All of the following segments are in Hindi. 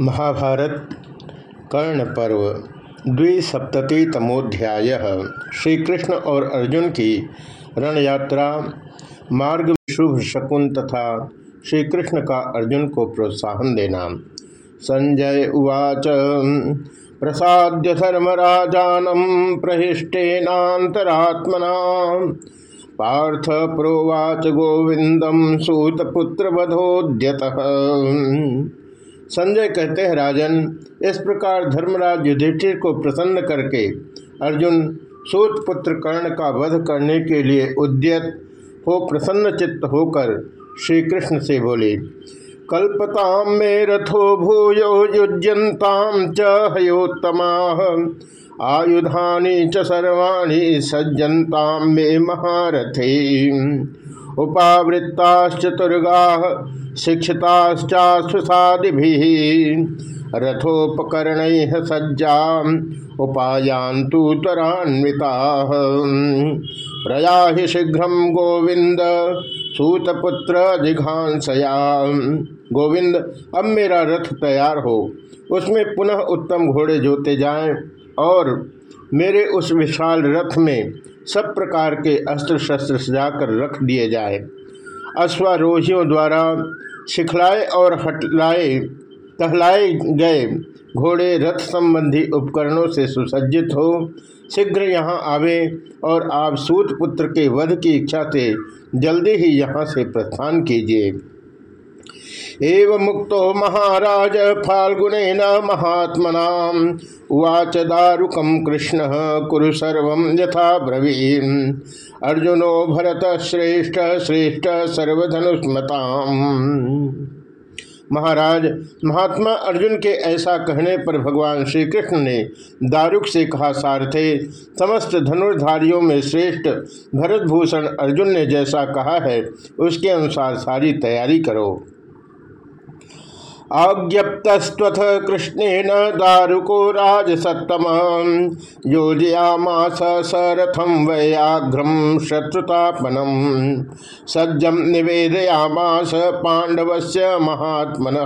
महाभारत कर्ण पर्व द्विसप्ततितमोध्याय। श्री कृष्ण और अर्जुन की रणयात्रा, मार्ग शुभ शकुन तथा श्री कृष्ण का अर्जुन को प्रोत्साहन देना। संजय उवाच, प्रसाद्य धर्मराजानम प्रहिष्टेनातरात्मना पार्थ प्रोवाच गोविंदम सूतपुत्र संजय कहते हैं, राजन, इस प्रकार धर्मराज युधिष्ठिर को प्रसन्न करके अर्जुन सूत पुत्र कर्ण का वध करने के लिए उद्यत हो प्रसन्न चित्त होकर श्री कृष्ण से बोले कल्पताम मे रथो भूयो युज्यंताम च हयोत्तमा, आयुधानी च सर्वाणी सज्जंताम मे महारथे। उपावृत्ताश्चतुर्गा रथोपकरण सज्जा उपायांतु त्वरान्विता। प्रया ही शीघ्र गोविंद सूतपुत्र जिघांसया गोविंद अब मेरा रथ तैयार हो। उसमें पुनः उत्तम घोड़े जोते जाएँ और मेरे उस विशाल रथ में सब प्रकार के अस्त्र शस्त्र सजाकर रख दिए जाए। अश्वारोहियों द्वारा सिखलाए और हटलाए टहलाए गए घोड़े रथ संबंधी उपकरणों से सुसज्जित हो, शीघ्र यहाँ आवे और आप सूत पुत्र के वध की इच्छा से जल्दी ही यहाँ से प्रस्थान कीजिए। एव मुक्तो महाराज फाल्गुन महात्मना उवाच दारुकम कृष्ण, कुरु सर्व यथा ब्रवीन अर्जुनो भरत श्रेष्ठ श्रेष्ठ सर्वधनुस्मता महाराज, महात्मा अर्जुन के ऐसा कहने पर भगवान श्री कृष्ण ने दारुक से कहा, सारथे, समस्त धनुर्धारियों में श्रेष्ठ भरतभूषण अर्जुन ने जैसा कहा है, उसके अनुसार सारी तैयारी करो। आज्ञप्तस्त्वथ कृष्णेन दारुको राजसत्तम। योजयामास सरथम वैयाघ्रम शत्रुतापनम सज्जम निवेदयामास पांडवस्य महात्मन।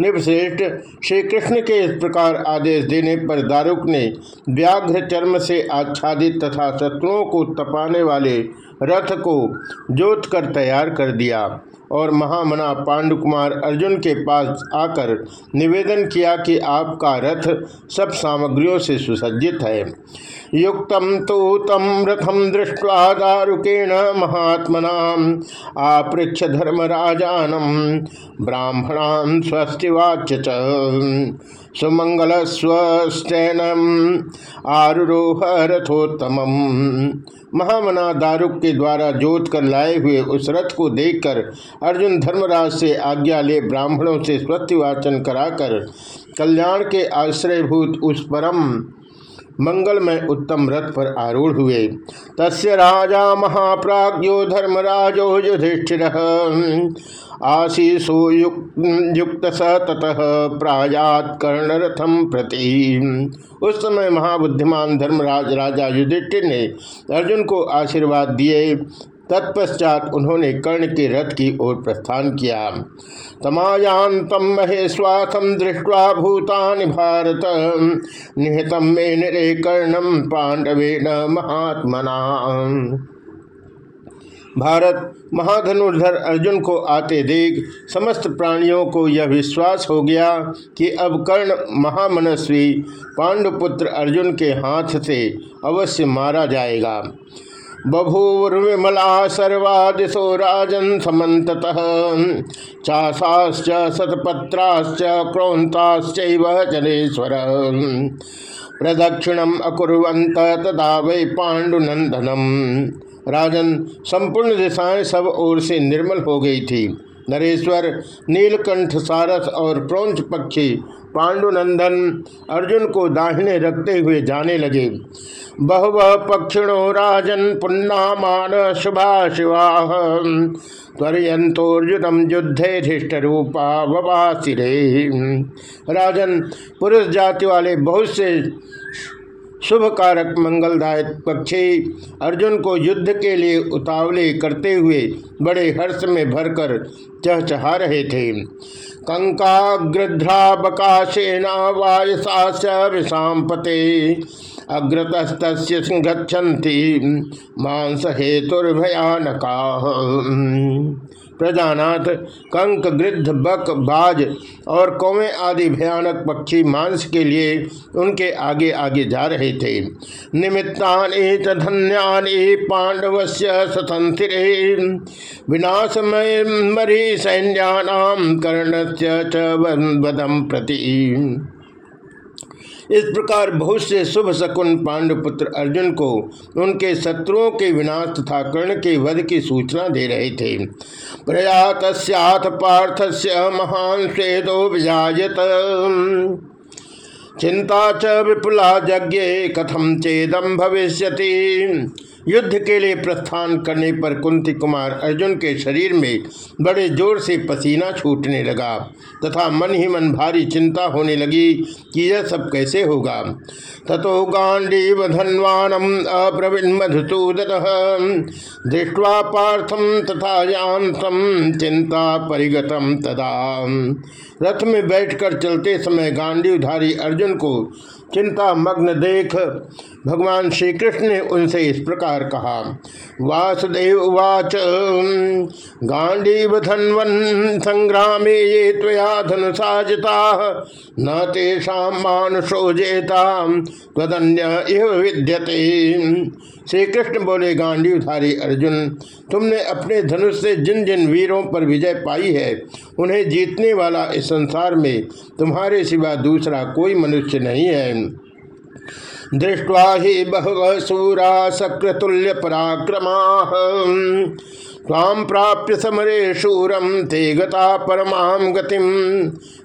निवश्रेष्ठ श्री कृष्ण के इस प्रकार आदेश देने पर दारुक ने व्याघ्र चर्म से आच्छादित तथा शत्रुओं को तपाने वाले रथ को जोत कर तैयार कर दिया और महामना पांडुकुमार अर्जुन के पास आकर निवेदन किया कि आपका रथ सब सामग्रियों से सुसज्जित है। युक्त तो तम रथम दृष्टवा दारुकेण महात्मना आपृक्ष धर्मराजानम ब्राह्मणान स्वस्तिवाच्य सुमंगल स्वस्टैनम आरुरोह रथोत्तम महामना दारुक के द्वारा जोत कर लाए हुए उस रथ को देखकर अर्जुन धर्मराज से आज्ञा ले ब्राह्मणों से स्वस्तिवाचन कराकर कल्याण के आश्रयभूत उस परम मंगलमय उत्तम रथ पर आरूढ़ हुए। तस्य राजा महाप्राज्यो धर्मराजो युधिष्ठि आशीषो युक्त स ततः प्रायात कर्णरथम प्रति। उस समय महाबुद्धिमान धर्मराज राजा युधिष्ठिर ने अर्जुन को आशीर्वाद दिए। तत्पश्चात उन्होंने कर्ण के रथ की ओर प्रस्थान किया। तमायांतम महेश्वाथम दृष्टवा भूतानि भारत। निहतम मे निरे कर्णम पांडवे न महात्मना। भारत, महाधनुर्धर अर्जुन को आते देख समस्त प्राणियों को यह विश्वास हो गया कि अब कर्ण महामनस्वी पांडुपुत्र अर्जुन के हाथ से अवश्य मारा जाएगा। बभूवुर्विमला सर्वा दिशो राजन समत चाषाश्च सतपत्राश्च क्रौंताश्च जनेश्वर। प्रदक्षिणम अकुर्वंत तदा वै पांडुनंदनम राजन संपूर्ण दिशाएँ सब ओर से निर्मल हो गई थी। नरेश्वर, नीलकंठ सारस और क्रौंच पक्षी पांडुनंदन अर्जुन को दाहिने रखते हुए जाने लगे। बहुव पक्षिणो राजन पुन्नामान शुभा शिवा त्वरयंतोर्जुनम युद्धे धृष्ट रूपा ववासिरे। राजन, पुरुष जाति वाले बहुत से शुभ कारक मंगलदायक पक्षी अर्जुन को युद्ध के लिए उतावले करते हुए बड़े हर्ष में भरकर चहचहा रहे थे। कंकाग्रध्राबकाशेना वायसा विषाम पते अग्रतस्त गच्छन्ति मांस हेतुर्भयानका प्रजानाथ, कंक, गृद्ध, बक, बाज और कौवे आदि भयानक पक्षी मांस के लिए उनके आगे आगे जा रहे थे। निमित्तानि धन्यानि पांडवस्य सतंथिरे विनाशमय मरी च वदम प्रति। इस प्रकार बहुत से शुभ शकुन पांडुपुत्र अर्जुन को उनके शत्रुओं के विनाश तथा कर्ण के वध की सूचना दे रहे थे। प्रयात पार्थ से महान श्वेदो विजात चिंता च विपुला जज्ञे कथम चेदम भविष्य युद्ध के लिए प्रस्थान करने पर कुंती कुमार अर्जुन के शरीर में बड़े ज़ोर से पसीना छूटने लगा तथा मन ही मन भारी चिंता होने लगी कि यह सब कैसे होगा। ततो गांडीव धनवानम अब्रवीण मधुसूदन दृष्टवा पार्थम तथा यांतम चिंता परिगतम तदा। रथ में बैठकर चलते समय गांडी गांडीवधारी अर्जुन को चिंता मग्न देख भगवान श्री कृष्ण ने उनसे इस प्रकार कहा। वासुदेव उवाच गांडीव धनवन संग्राम ये त्वया धनुषाजिता न तेषा मानुषो जेता तदन्य विद्यते। श्री कृष्ण बोले गांडीवधारी अर्जुन, तुमने अपने धनुष से जिन जिन वीरों पर विजय पाई है, उन्हें जीतने वाला इस संसार में तुम्हारे सिवा दूसरा कोई मनुष्य नहीं है। दृष्टवा ही बहव सूरा सक्रतुल्य पराक्रमा ताम प्राप्य समरे शूरम ते गता परमाम गतिम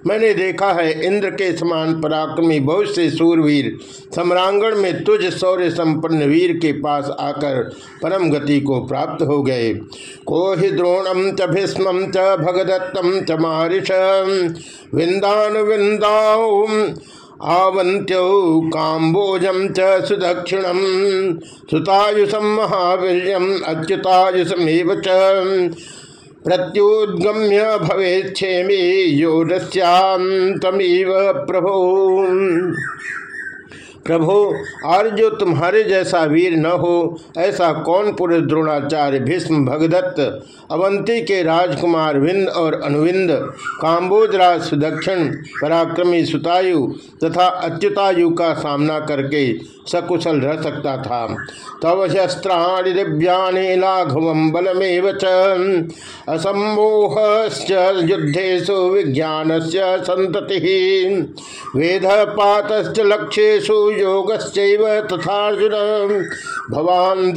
मैंने देखा है, इंद्र के समान पराक्रमी बहुत से सूरवीर, सम्रांगण में तुझ सौर्य संपन्न वीर के पास आकर परम गति को प्राप्त हो गए। को ही द्रोणम च भीष्म च भगदत्तम च मारिष। विंदान विंदाऊ आवंत्यो काम्बोजम च सुदक्षिणम सुतायुषम महावीर्यम अच्युतायुषमेव च। प्रत्युद्गम्य भवेक्षेमी योरस्यांतमीव प्रभो। प्रभो, और जो तुम्हारे जैसा वीर न हो, ऐसा कौन पुरुष द्रोणाचार्य भीष्म भगदत्त, अवंती के राजकुमार विंद और अनुविंद, काम्बोजराज सुदक्षिण, पराक्रमी सुतायु तथा अच्युतायु का सामना करके सकुशल रह सकता था। तव शस्त्राणि दिव्यानि लाघव बलमेव असमोह युद्धेशु विज्ञान से संतति वेद पात लक्ष्यु योग तथार्जुन। भवान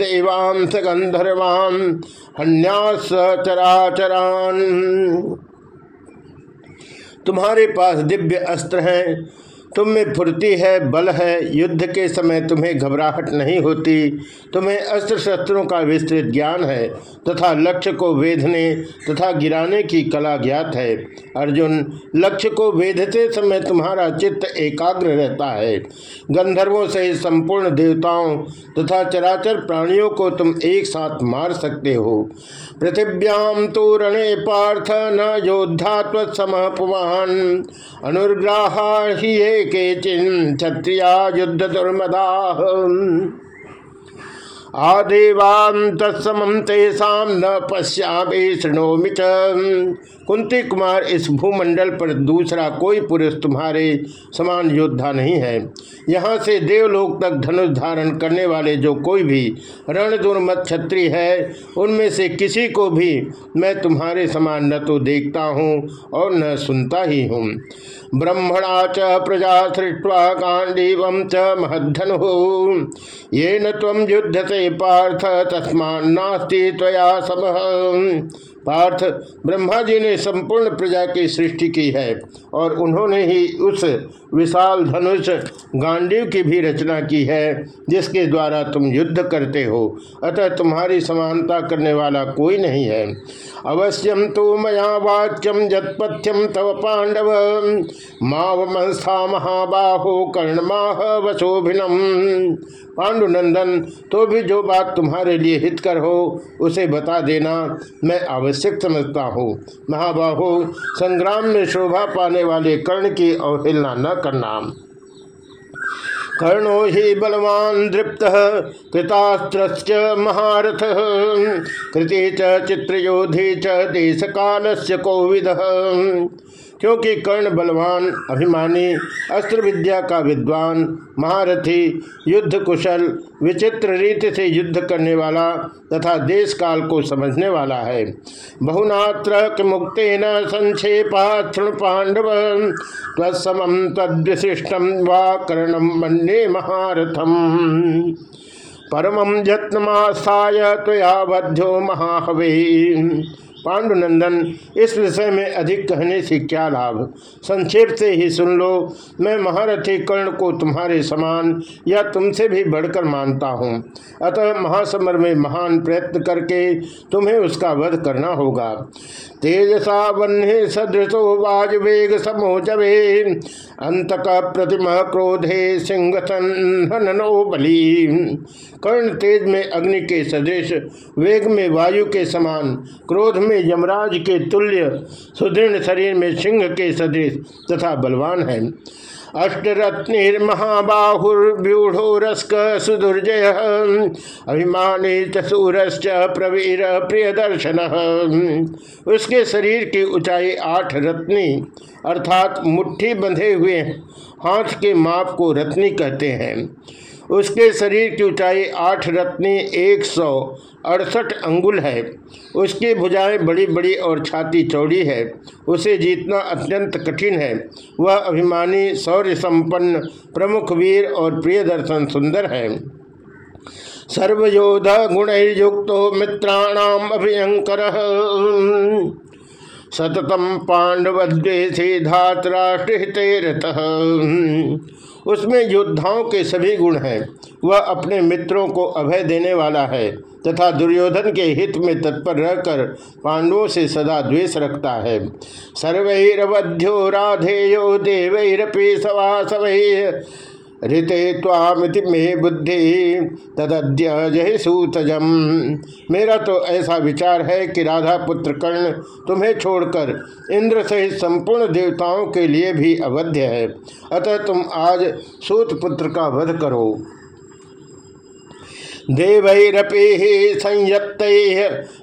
स गंधर्वान हन्यास चराचरान। तुम्हारे पास दिव्य अस्त्र हैं तुम में फुर्ती है, बल है, युद्ध के समय तुम्हें घबराहट नहीं होती। तुम्हें अस्त्र शस्त्रों का विस्तृत ज्ञान है, तथा लक्ष्य को वेधने तथा गिराने की कला ज्ञात है। अर्जुन, लक्ष्य को वेधते समय तुम्हारा चित्त एकाग्र रहता है। गंधर्वों से संपूर्ण देवताओं तथा चराचर प्राणियों को तुम एक साथ मार सकते हो। पृथिव्याम तो रणे पार्थ न योद्धा तत्समपुवान अनुग्राहा ही के चिन क्षत्रिया युद्ध दुर्मदा आदेवान तत्सम तेषा न पश्यामी शृणोमि कुंती कुमार, इस भूमंडल पर दूसरा कोई पुरुष तुम्हारे समान योद्धा नहीं है। यहाँ से देवलोक तक धनुष धारण करने वाले जो कोई भी रण दुर्मत छत्री है, उनमें से किसी को भी मैं तुम्हारे समान न तो देखता हूँ और न सुनता ही हूँ। ब्रह्मणा च प्रजा सृष्टवा गांडीव च महधनु ये न तम पार्थ तस्मा नास्ती तया सम। पार्थ ब्रह्मा जी ने संपूर्ण प्रजा की सृष्टि की है और उन्होंने ही उस विशाल धनुष गांडीव की भी रचना की है, जिसके द्वारा तुम युद्ध करते हो। अतः तुम्हारी समानता करने वाला कोई नहीं है। अवश्यम तो मया वाच्यम जत्पथ्यम तव पांडव। मावमस्था महाबाहो कर्णमाह वशोभिनम। पांडुनंदन तो भी जो बात तुम्हारे लिए हितकर हो, उसे बता देना। मैं आवश्यक समझता हूँ। महाबाहो संग्राम में शोभा पाने वाले कर्ण की अवहेलना न करना। कर्णो ही बलवान दृप्त कृतास्त्र महारथ। कृति च चित्रयोधि च काल से कोविद। क्योंकि कर्ण बलवान, अभिमानी अस्त्र विद्या का विद्वान, महारथी, युद्ध कुशल, विचित्र रीति से युद्ध करने वाला तथा देश काल को समझने वाला है। बहुनात्र मुक्ते न संक्षेपा तृण पांडव। तत्सम तद्विशिष्टम वा कर्णम मन्ने महारथम। परमं यत्नमास्थाय त्वया बध्यो महाहवे। पांडुनंदन, इस विषय में अधिक कहने से क्या लाभ? संक्षेप से ही सुन लो। मैं महारथी कर्ण को तुम्हारे समान या तुमसे भी बढ़कर मानता हूँ। अतः महासमर में महान प्रयत्न करके तुम्हें उसका वध करना होगा। तेजसा वन्हे सदृशो वाज वेग समोचवे अंत प्रतिमा क्रोधे सिंह बली कर्ण तेज में अग्नि के सदृश, वेग में वायु के समान, क्रोध में यमराज के तुल्य, सुदृढ़ शरीर में सिंह के सदृश तथा बलवान है। अष्टरत्निर्महाबाहुर्व्यूढ़ो रस्क सुदुर्जय अभिमानी चूरश्च प्रवीर प्रिय दर्शन उसके शरीर की ऊंचाई आठ रत्नी, अर्थात मुट्ठी बंधे हुए हाथ के माप को रत्नी कहते हैं। उसके शरीर की ऊंचाई आठ रत्नी एक सौ अड़सठ अंगुल है। उसकी भुजाएँ बड़ी बड़ी और छाती चौड़ी है। उसे जीतना अत्यंत कठिन है। वह अभिमानी शौर्य संपन्न प्रमुख वीर और प्रिय दर्शन सुंदर है। सर्वयोध गुण युक्त मित्राणाम अभियंकर। सततम पांडवद्वेषे धातराष्ट्रहित उसमें योद्धाओं के सभी गुण हैं। वह अपने मित्रों को अभय देने वाला है तथा दुर्योधन के हित में तत्पर रहकर पांडवों से सदा द्वेष रखता है। सर्वैरवध्यो राधेयो देवैरपि सवासवै ऋते तामिति मे बुद्धि तदद्य जय सूतजम। मेरा तो ऐसा विचार है कि राधा पुत्र कर्ण तुम्हें छोड़कर इंद्र सहित संपूर्ण देवताओं के लिए भी अवध्य है। अतः तुम आज सूत पुत्र का वध करो। देवैरपि संयत्त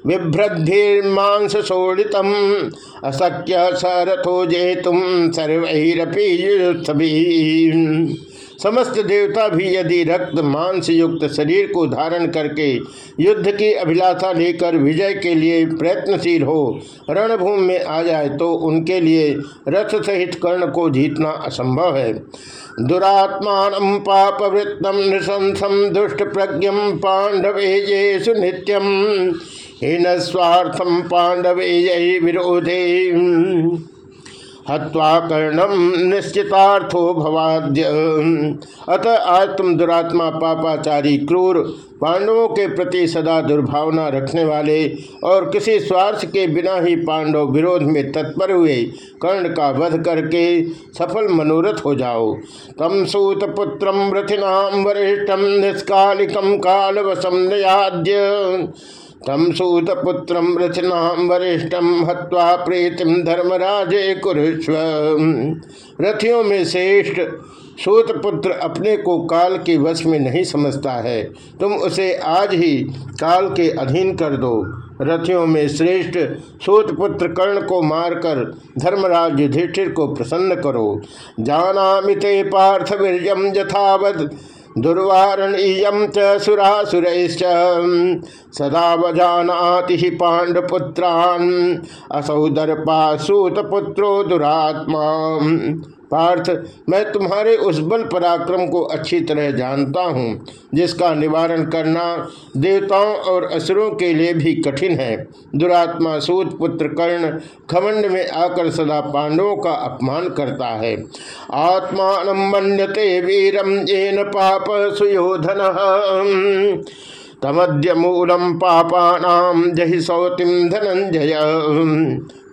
विभ्रद्भिर्मांस शोड़ित अशक्य सरथो जेतुम सर्वैरपि समस्त देवता भी यदि रक्त मांस युक्त शरीर को धारण करके युद्ध की अभिलाषा लेकर विजय के लिए प्रयत्नशील हो, रणभूमि में आ जाए तो उनके लिए रथ सहित कर्ण को जीतना असंभव है। दुरात्मान पापवृत्तम नृशंसम दुष्ट प्रज्ञम पांडवे नित्यम हीन स्वार्थम पांडवे विरोधे। हत्वा कर्णम निश्चितार्थो भवाद्य। अतः आज तुम दुरात्मा पापाचारी, क्रूर पांडवों के प्रति सदा दुर्भावना रखने वाले और किसी स्वार्थ के बिना ही पांडव विरोध में तत्पर हुए कर्ण का वध करके सफल मनोरथ हो जाओ। तम सूत पुत्र रथिनाम वरिष्ठम निष्कालिकम काल वसम नयाद्य। तम सूत पुत्र रचनाम वरिष्ठम हत्वा प्रीतिम धर्मराजे कुरुष्व। रथियों में श्रेष्ठ सूत पुत्र अपने को काल के वश में नहीं समझता है। तुम उसे आज ही काल के अधीन कर दो। रथियों में श्रेष्ठ सूत पुत्र कर्ण को मारकर धर्मराज युधिष्ठिर को प्रसन्न करो। जाना मिते पार्थ वीरजम यथावत। दुर्वारणीयम च सुरासुरैश्च। सदा वजानाति पांडपुत्रान असौ दर्पा सूतपुत्रो दुरात्मा। पार्थ, मैं तुम्हारे उस बल पराक्रम को अच्छी तरह जानता हूँ, जिसका निवारण करना देवताओं और असुरों के लिए भी कठिन है। दुरात्मा सूत पुत्र कर्ण खमंड में आकर सदा पांडवों का अपमान करता है। आत्मान मन्यते वीरम येन पाप सुयोधन। तमद्य मूलम पापानाम जहि सौतिम धनंजय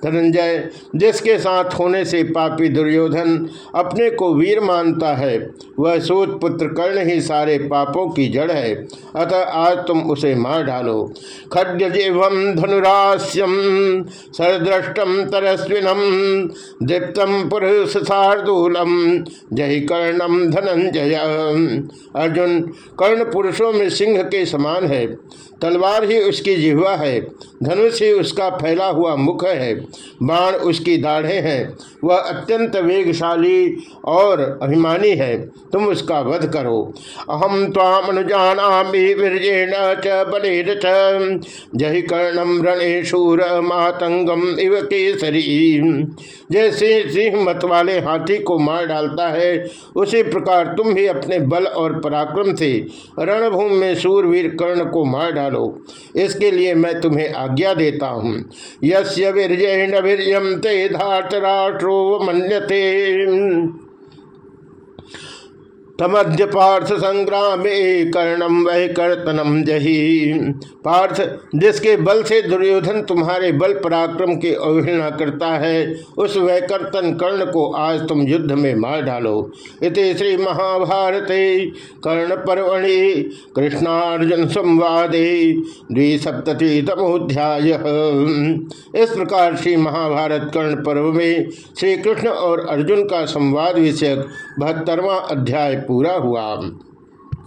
धनंजय, जिसके साथ होने से पापी दुर्योधन अपने को वीर मानता है, वह सूत पुत्र कर्ण ही सारे पापों की जड़ है। अतः आज तुम उसे मार डालो। खड्य धनुरास्यम सरदृष्टम तरस्विनम दीप्तम पुरुष शार्दूलम जय कर्णम धनंजय। अर्जुन, कर्ण पुरुषों में सिंह के समान है। तलवार ही उसकी जिहवा है, धनुष ही उसका फैला हुआ मुख है, बाण उसकी दाढ़े हैं, वह अत्यंत वेगशाली और अभिमानी है, तुम उसका वध करो। अहम वीर्जेण च बलेर जहि कर्णम रणे शूर मातंगम इव केसरी। जैसे सिंह मत वाले हाथी को मार डालता है, उसी प्रकार तुम भी अपने बल और पराक्रम से रणभूमि में सूरवीर कर्ण को मार डालो इसके लिए मैं तुम्हें आज्ञा देता हूँ। यस्य वीर्य वीर्यम ते धात राष्ट्रो मन्यते तमद्य पार्थ संग्राम कर्णम वह कर्तनम जही। पार्थ, जिसके बल से दुर्योधन तुम्हारे बल पराक्रम की अवहेलना करता है, उस वैकर्तन कर्ण को आज तुम युद्ध में मार डालो। इत श्री महाभारत कर्ण पर्वणि कृष्णार्जुन संवादे द्विसप्तति तमोध्याय इस प्रकार श्री महाभारत कर्ण पर्व में श्री कृष्ण और अर्जुन का संवाद विषयक बहत्तरवा अध्याय पूरा हुआ।